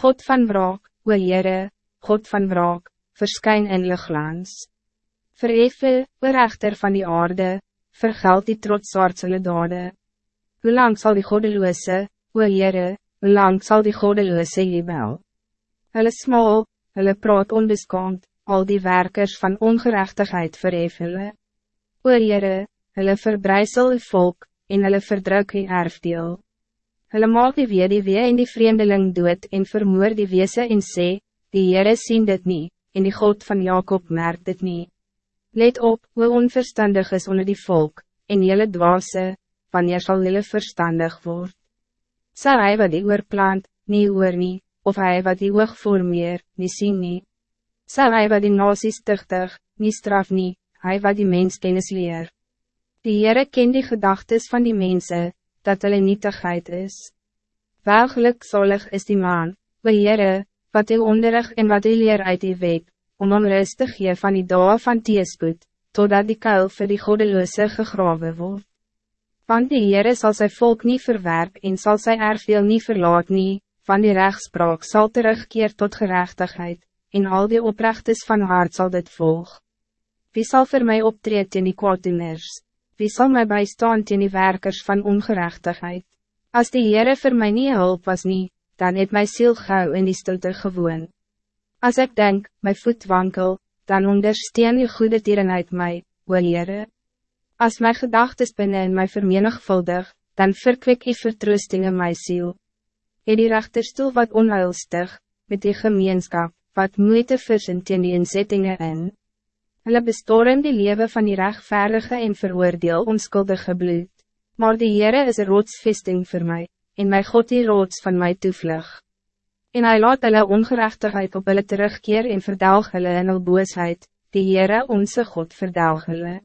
God van wraak, o Heere, God van wraak, verskyn in glans. Verheffel, o rechter van die aarde, vergeld die trotsaardsele dade. Hoe lang zal die goddeloze, o Heere, hoe lang zal die goddeloze jebel? Hulle smal, hulle praat onbeskaamd, al die werkers van ongerechtigheid verheffelen. O Heere, hulle verbrijzel die volk, en hulle verdruk die erfdeel. Hulle maak die weer die weer en die vreemdeling dood en vermoor die weese en sê, die Heere sien dit niet, en die God van Jacob merkt dit niet. Let op, hoe onverstandig is onder die volk, en jylle dwaase, wanneer zal jylle verstandig word. Sal hy wat die oor plant, nie oor nie, of hy wat die oog formeer, nie sien nie. Sal hy wat die nasies tuchtig, nie straf nie, hy wat die mens kennis leer. Die Heere ken die gedachtes van die mensen, dat hulle nietigheid is. Welgeluk zalig is die man, we Heere, wat u onderrig en wat u leer uit die wet, om onrustig je van die dae van teespoed, totdat die kuil vir die goddeloze gegrawe word. Want die Heere zal zijn volk niet verwerp en zal zijn erfdeel niet verlaat nie, van die rechtspraak zal terugkeer tot gerechtigheid, en al die oprechtes van hart zal dit volg. Wie zal voor mij optreden in die kwaaddoeners? Wie zal mij bijstaan teen die werkers van ongerechtigheid? Als die Heere voor mij niet hulp was niet, dan het mijn ziel gauw in die stilte gewoon. Als ik denk, mijn voet wankel, dan ondersteun je goede tierenheid mij, o Heere. Als mijn gedachten binnen in mij vermenigvuldig, dan verkwik je vertroosting in mijn ziel. Het die rechterstoel wat onheilstig, met die gemeenschap, wat moeite versint in die inzettingen in. Hulle bestoren die leven van die rechtvaardige en veroordeel onskuldige bloed. Maar die Heere is een rotsvesting voor mij, en my God die rots van mij toevlug. En hij laat hulle ongerechtigheid op hulle terugkeer en verdelg hulle in hulle boosheid, die Heere onze God verdelg hulle.